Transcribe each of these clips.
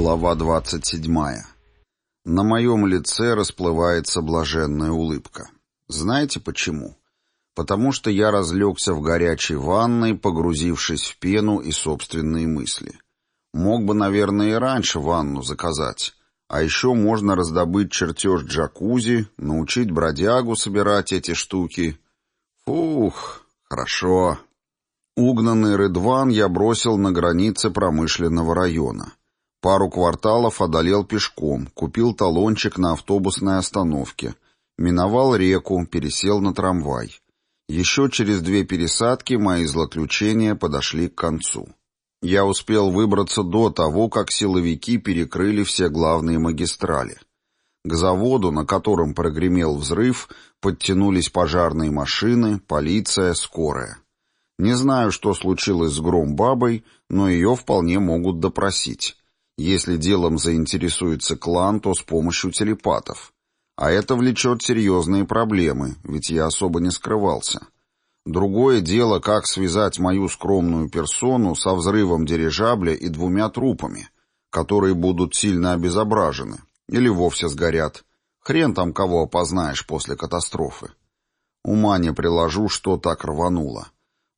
Глава 27. На моем лице расплывается блаженная улыбка. Знаете почему? Потому что я разлегся в горячей ванной, погрузившись в пену и собственные мысли. Мог бы, наверное, и раньше ванну заказать. А еще можно раздобыть чертеж джакузи, научить бродягу собирать эти штуки. Фух, хорошо. Угнанный Рыдван я бросил на границе промышленного района. Пару кварталов одолел пешком, купил талончик на автобусной остановке, миновал реку, пересел на трамвай. Еще через две пересадки мои злоключения подошли к концу. Я успел выбраться до того, как силовики перекрыли все главные магистрали. К заводу, на котором прогремел взрыв, подтянулись пожарные машины, полиция, скорая. Не знаю, что случилось с Громбабой, но ее вполне могут допросить. Если делом заинтересуется клан, то с помощью телепатов. А это влечет серьезные проблемы, ведь я особо не скрывался. Другое дело, как связать мою скромную персону со взрывом дирижабля и двумя трупами, которые будут сильно обезображены или вовсе сгорят. Хрен там кого опознаешь после катастрофы. Ума не приложу, что так рвануло.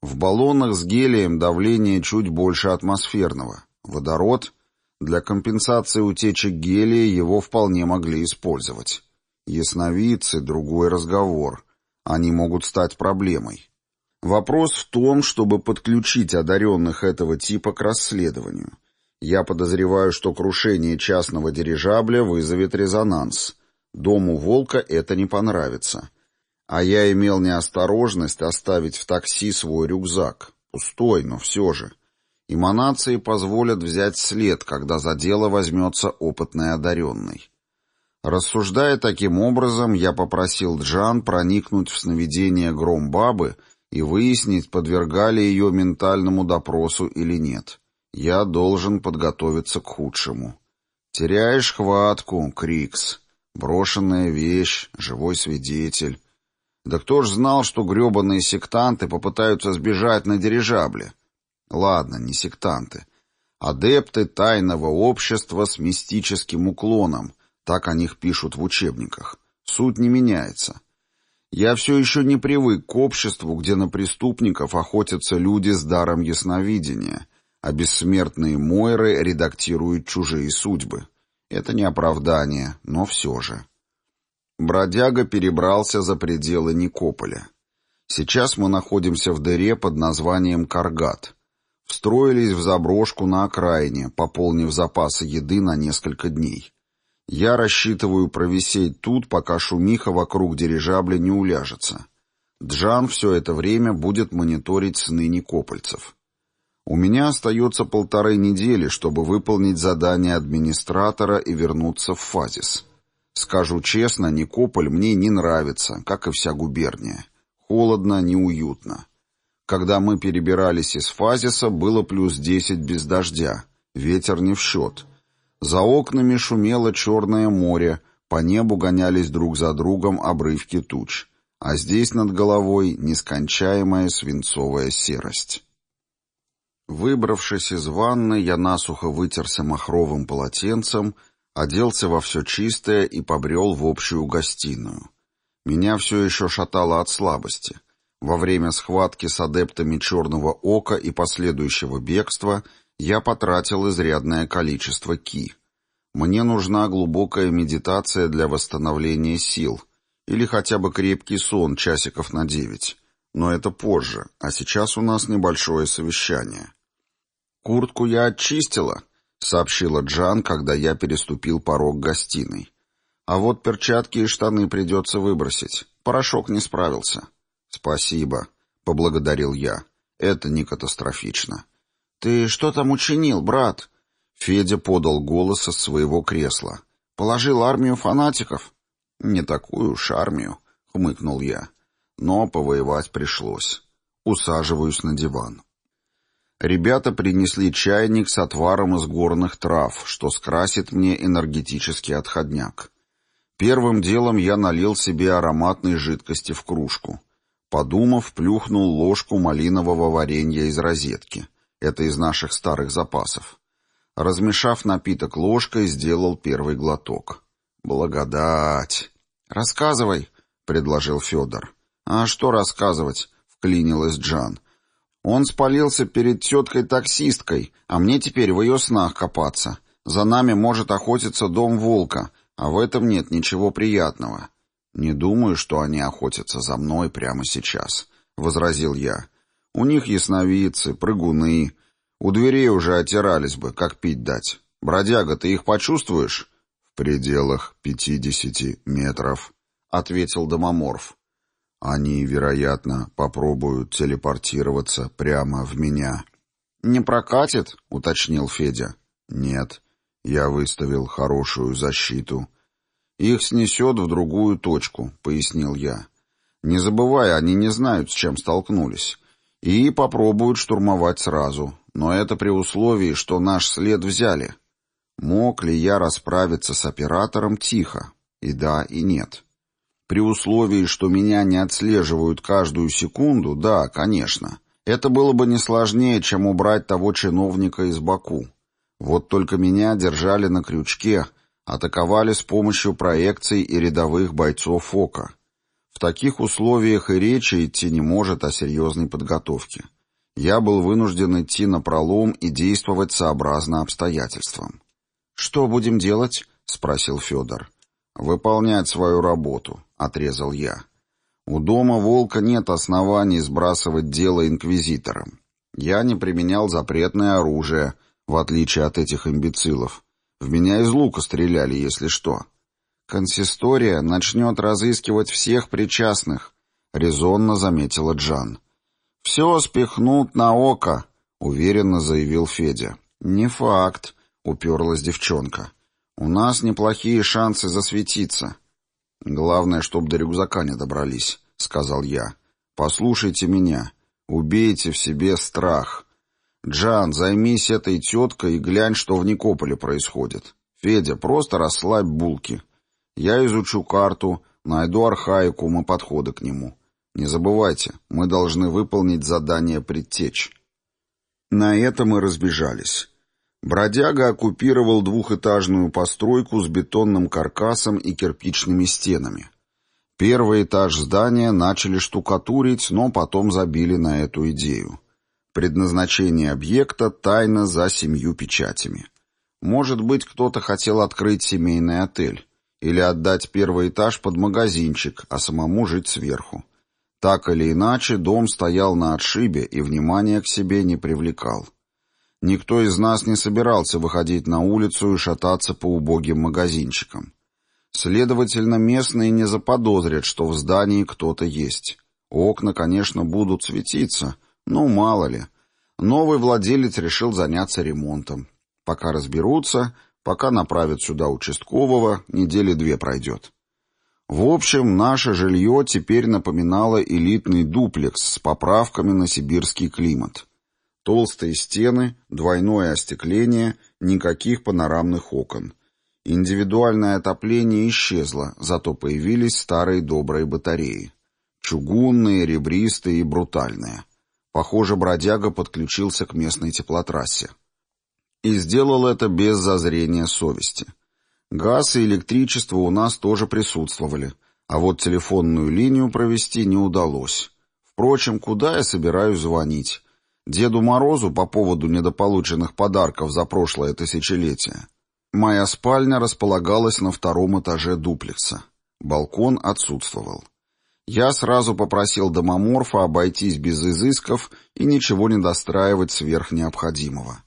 В баллонах с гелием давление чуть больше атмосферного. Водород для компенсации утечек гелия его вполне могли использовать. Ясновидцы — другой разговор. Они могут стать проблемой. Вопрос в том, чтобы подключить одаренных этого типа к расследованию. Я подозреваю, что крушение частного дирижабля вызовет резонанс. Дому Волка это не понравится. А я имел неосторожность оставить в такси свой рюкзак. Пустой, но все же. Эманации позволят взять след, когда за дело возьмется опытный одаренный. Рассуждая таким образом, я попросил Джан проникнуть в сновидение гром бабы и выяснить, подвергали ее ментальному допросу или нет. Я должен подготовиться к худшему. Теряешь хватку, Крикс. Брошенная вещь, живой свидетель. Да кто ж знал, что гребаные сектанты попытаются сбежать на дирижабле? Ладно, не сектанты. Адепты тайного общества с мистическим уклоном. Так о них пишут в учебниках. Суть не меняется. Я все еще не привык к обществу, где на преступников охотятся люди с даром ясновидения, а бессмертные Мойры редактируют чужие судьбы. Это не оправдание, но все же. Бродяга перебрался за пределы Никополя. Сейчас мы находимся в дыре под названием Каргат — Встроились в заброшку на окраине, пополнив запасы еды на несколько дней. Я рассчитываю провисеть тут, пока шумиха вокруг дирижабля не уляжется. Джан все это время будет мониторить сны никопольцев. У меня остается полторы недели, чтобы выполнить задание администратора и вернуться в Фазис. Скажу честно, Никополь мне не нравится, как и вся губерния. Холодно, неуютно. Когда мы перебирались из Фазиса, было плюс десять без дождя. Ветер не в счет. За окнами шумело Черное море, по небу гонялись друг за другом обрывки туч. А здесь над головой нескончаемая свинцовая серость. Выбравшись из ванны, я насухо вытерся махровым полотенцем, оделся во все чистое и побрел в общую гостиную. Меня все еще шатало от слабости — во время схватки с адептами Черного Ока и последующего бегства я потратил изрядное количество ки. Мне нужна глубокая медитация для восстановления сил или хотя бы крепкий сон часиков на девять. Но это позже, а сейчас у нас небольшое совещание. «Куртку я очистила», — сообщила Джан, когда я переступил порог гостиной. «А вот перчатки и штаны придется выбросить. Порошок не справился». «Спасибо», — поблагодарил я. «Это не катастрофично». «Ты что там учинил, брат?» Федя подал голос из своего кресла. «Положил армию фанатиков?» «Не такую уж армию», — хмыкнул я. «Но повоевать пришлось. Усаживаюсь на диван». Ребята принесли чайник с отваром из горных трав, что скрасит мне энергетический отходняк. Первым делом я налил себе ароматной жидкости в кружку. Подумав, плюхнул ложку малинового варенья из розетки. Это из наших старых запасов. Размешав напиток ложкой, сделал первый глоток. «Благодать!» «Рассказывай», — предложил Федор. «А что рассказывать?» — вклинилась Джан. «Он спалился перед теткой-таксисткой, а мне теперь в ее снах копаться. За нами может охотиться дом волка, а в этом нет ничего приятного». «Не думаю, что они охотятся за мной прямо сейчас», — возразил я. «У них ясновидцы, прыгуны, у дверей уже отирались бы, как пить дать. Бродяга, ты их почувствуешь? В пределах пятидесяти метров, ответил домоморф. Они, вероятно, попробуют телепортироваться прямо в меня. Не прокатит, уточнил Федя. Нет, я выставил хорошую защиту. Их снесет в другую точку, пояснил я. Не забывай, они не знают, с чем столкнулись. И попробуют штурмовать сразу, но это при условии, что наш след взяли. Мог ли я расправиться с оператором тихо? И да, и нет. При условии, что меня не отслеживают каждую секунду, да, конечно. Это было бы не сложнее, чем убрать того чиновника из Баку. Вот только меня держали на крючке, атаковали с помощью проекций и рядовых бойцов ОКа. В таких условиях и речи идти не может о серьезной подготовке я был вынужден идти на пролом и действовать сообразно обстоятельствам. «Что будем делать?» — спросил Федор. «Выполнять свою работу», — отрезал я. «У дома волка нет оснований сбрасывать дело инквизиторам. Я не применял запретное оружие, в отличие от этих имбецилов. В меня из лука стреляли, если что. Консистория начнет разыскивать всех причастных», — резонно заметила Джан. «Все спихнут на око», — уверенно заявил Федя. «Не факт», — уперлась девчонка. «У нас неплохие шансы засветиться». «Главное, чтоб до рюкзака не добрались», — сказал я. «Послушайте меня. Убейте в себе страх. Джан, займись этой теткой и глянь, что в Никополе происходит. Федя, просто расслабь булки. Я изучу карту, найду архаикум и подходы к нему. Не забывайте, мы должны выполнить задание предтеч. На это мы разбежались. Бродяга оккупировал двухэтажную постройку с бетонным каркасом и кирпичными стенами. Первый этаж здания начали штукатурить, но потом забили на эту идею. Предназначение объекта тайно за семью печатями. Может быть, кто-то хотел открыть семейный отель или отдать первый этаж под магазинчик, а самому жить сверху. Так или иначе, дом стоял на отшибе и внимания к себе не привлекал. Никто из нас не собирался выходить на улицу и шататься по убогим магазинчикам. Следовательно, местные не заподозрят, что в здании кто-то есть. Окна, конечно, будут светиться, но мало ли. Новый владелец решил заняться ремонтом. Пока разберутся, пока направят сюда участкового, недели две пройдет. В общем, наше жилье теперь напоминало элитный дуплекс с поправками на сибирский климат. Толстые стены, двойное остекление, никаких панорамных окон. Индивидуальное отопление исчезло, зато появились старые добрые батареи. Чугунные, ребристые и брутальные. Похоже, бродяга подключился к местной теплотрассе. И сделал это без зазрения совести. Газ и электричество у нас тоже присутствовали, а вот телефонную линию провести не удалось. Впрочем, куда я собираюсь звонить? Деду Морозу по поводу недополученных подарков за прошлое тысячелетие. Моя спальня располагалась на втором этаже дуплекса. Балкон отсутствовал. Я сразу попросил домоморфа обойтись без изысков и ничего не достраивать сверх необходимого.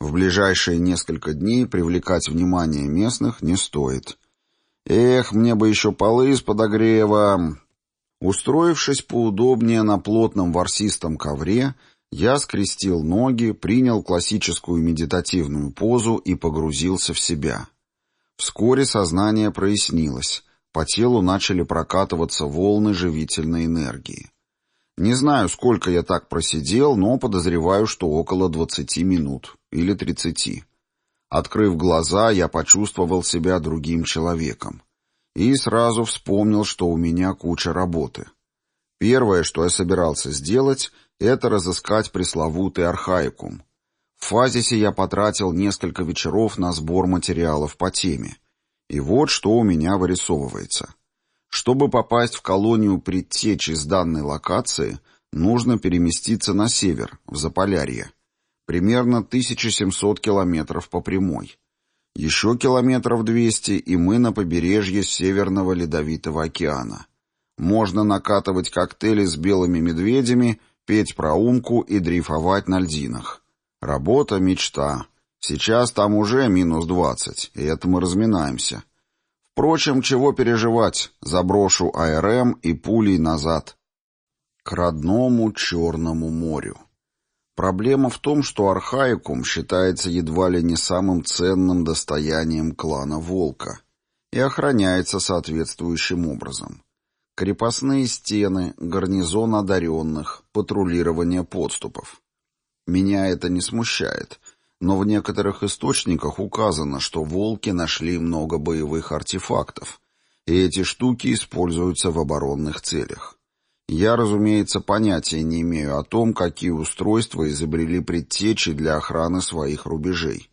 В ближайшие несколько дней привлекать внимание местных не стоит. Эх, мне бы еще полы с подогрева. Устроившись поудобнее на плотном ворсистом ковре, я скрестил ноги, принял классическую медитативную позу и погрузился в себя. Вскоре сознание прояснилось, по телу начали прокатываться волны живительной энергии. Не знаю, сколько я так просидел, но подозреваю, что около двадцати минут или тридцати. Открыв глаза, я почувствовал себя другим человеком. И сразу вспомнил, что у меня куча работы. Первое, что я собирался сделать, это разыскать пресловутый архаикум. В Фазисе я потратил несколько вечеров на сбор материалов по теме. И вот что у меня вырисовывается. Чтобы попасть в колонию предтечи с данной локации, нужно переместиться на север, в Заполярье. Примерно 1700 километров по прямой. Еще километров 200, и мы на побережье Северного Ледовитого океана. Можно накатывать коктейли с белыми медведями, петь про умку и дрейфовать на льдинах. Работа — мечта. Сейчас там уже минус 20, и это мы разминаемся. Впрочем, чего переживать, заброшу АРМ и пулей назад. К родному Черному морю. Проблема в том, что архаикум считается едва ли не самым ценным достоянием клана Волка и охраняется соответствующим образом. Крепостные стены, гарнизон одаренных, патрулирование подступов. Меня это не смущает, но в некоторых источниках указано, что волки нашли много боевых артефактов, и эти штуки используются в оборонных целях. Я, разумеется, понятия не имею о том, какие устройства изобрели предтечи для охраны своих рубежей.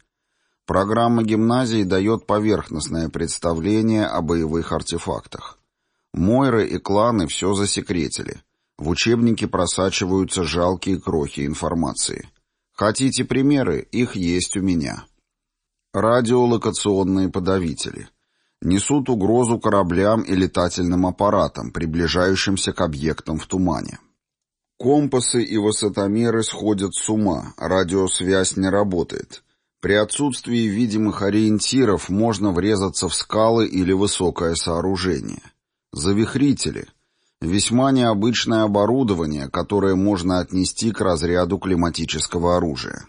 Программа гимназии дает поверхностное представление о боевых артефактах. Мойры и кланы все засекретили. В учебнике просачиваются жалкие крохи информации. Хотите примеры? Их есть у меня. Радиолокационные подавители – несут угрозу кораблям и летательным аппаратам, приближающимся к объектам в тумане. Компасы и высотомеры сходят с ума, радиосвязь не работает. При отсутствии видимых ориентиров можно врезаться в скалы или высокое сооружение. Завихрители – весьма необычное оборудование, которое можно отнести к разряду климатического оружия.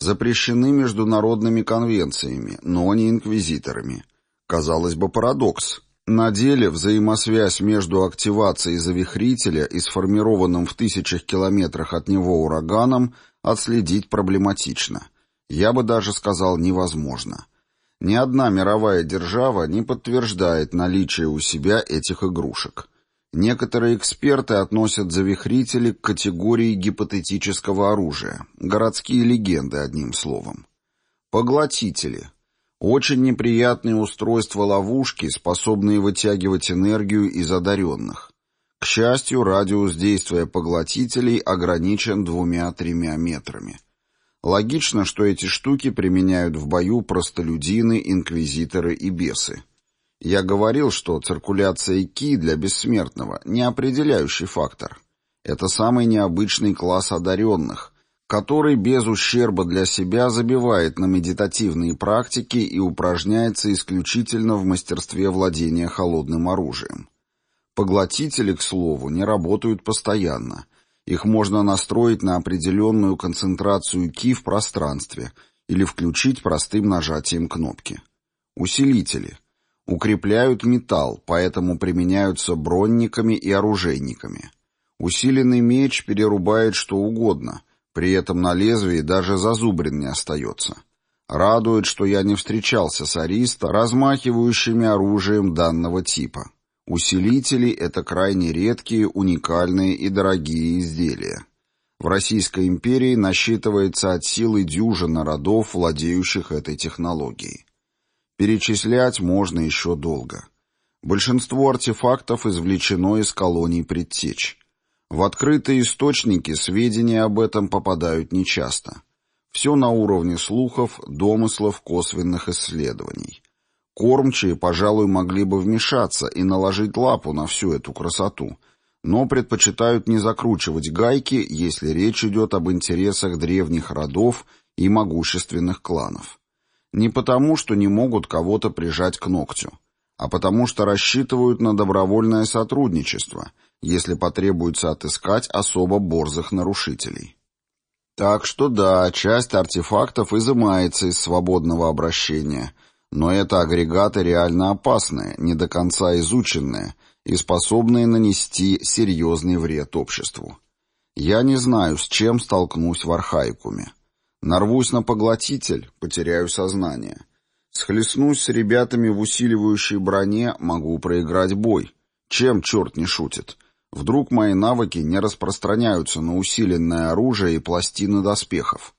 Запрещены международными конвенциями, но не инквизиторами – Казалось бы, парадокс. На деле взаимосвязь между активацией завихрителя и сформированным в тысячах километрах от него ураганом отследить проблематично. Я бы даже сказал невозможно. Ни одна мировая держава не подтверждает наличие у себя этих игрушек. Некоторые эксперты относят завихрители к категории гипотетического оружия, городские легенды, одним словом. Поглотители. Очень неприятные устройства-ловушки, способные вытягивать энергию из одаренных. К счастью, радиус действия поглотителей ограничен двумя-тремя метрами. Логично, что эти штуки применяют в бою простолюдины, инквизиторы и бесы. Я говорил, что циркуляция ки для бессмертного – не определяющий фактор. Это самый необычный класс одаренных, который без ущерба для себя забивает на медитативные практики и упражняется исключительно в мастерстве владения холодным оружием. Поглотители, к слову, не работают постоянно. Их можно настроить на определенную концентрацию ки в пространстве или включить простым нажатием кнопки. Усилители. Укрепляют металл, поэтому применяются бронниками и оружейниками. Усиленный меч перерубает что угодно – при этом на лезвии даже зазубрин не остается. Радует, что я не встречался с ариста, размахивающими оружием данного типа. Усилители — это крайне редкие, уникальные и дорогие изделия. В Российской империи насчитывается от силы дюжина родов, владеющих этой технологией. Перечислять можно еще долго. Большинство артефактов извлечено из колоний предтеч. В открытые источники сведения об этом попадают нечасто. Все на уровне слухов, домыслов, косвенных исследований. Кормчие, пожалуй, могли бы вмешаться и наложить лапу на всю эту красоту, но предпочитают не закручивать гайки, если речь идет об интересах древних родов и могущественных кланов. Не потому, что не могут кого-то прижать к ногтю, а потому что рассчитывают на добровольное сотрудничество – если потребуется отыскать особо борзых нарушителей. Так что да, часть артефактов изымается из свободного обращения, но это агрегаты реально опасные, не до конца изученные и способные нанести серьезный вред обществу. Я не знаю, с чем столкнусь в Архаикуме. Нарвусь на поглотитель, потеряю сознание. Схлестнусь с ребятами в усиливающей броне, могу проиграть бой. Чем черт не шутит? Вдруг мои навыки не распространяются на усиленное оружие и пластины доспехов.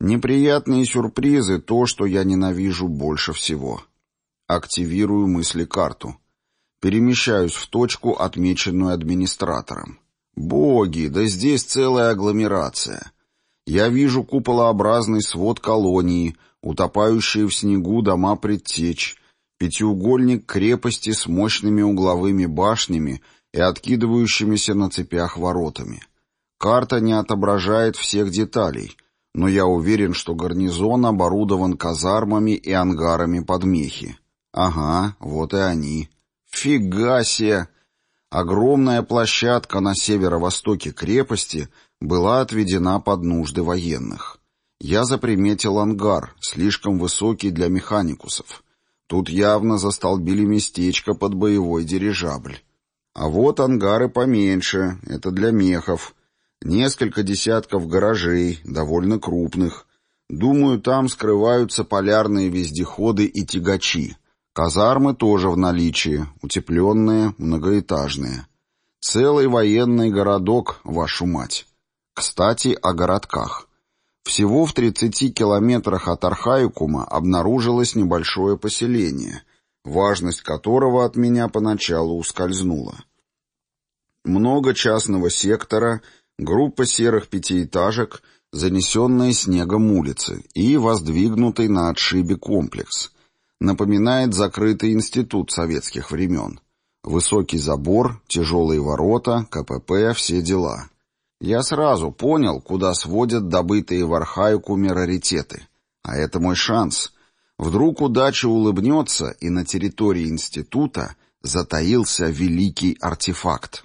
Неприятные сюрпризы — то, что я ненавижу больше всего. Активирую мысли-карту. Перемещаюсь в точку, отмеченную администратором. Боги, да здесь целая агломерация. Я вижу куполообразный свод колонии, утопающие в снегу дома предтеч, пятиугольник крепости с мощными угловыми башнями и откидывающимися на цепях воротами. Карта не отображает всех деталей, но я уверен, что гарнизон оборудован казармами и ангарами под мехи. Ага, вот и они. Фига себе! Огромная площадка на северо-востоке крепости была отведена под нужды военных. Я заприметил ангар, слишком высокий для механикусов. Тут явно застолбили местечко под боевой дирижабль. А вот ангары поменьше, это для мехов. Несколько десятков гаражей, довольно крупных. Думаю, там скрываются полярные вездеходы и тягачи. Казармы тоже в наличии, утепленные, многоэтажные. Целый военный городок, вашу мать. Кстати, о городках. Всего в 30 километрах от Архаикума обнаружилось небольшое поселение, важность которого от меня поначалу ускользнула. Много частного сектора, группа серых пятиэтажек, занесенные снегом улицы и воздвигнутый на отшибе комплекс — Напоминает закрытый институт советских времен. Высокий забор, тяжелые ворота, КПП, все дела. Я сразу понял, куда сводят добытые в Архаику раритеты. А это мой шанс. Вдруг удача улыбнется, и на территории института затаился великий артефакт.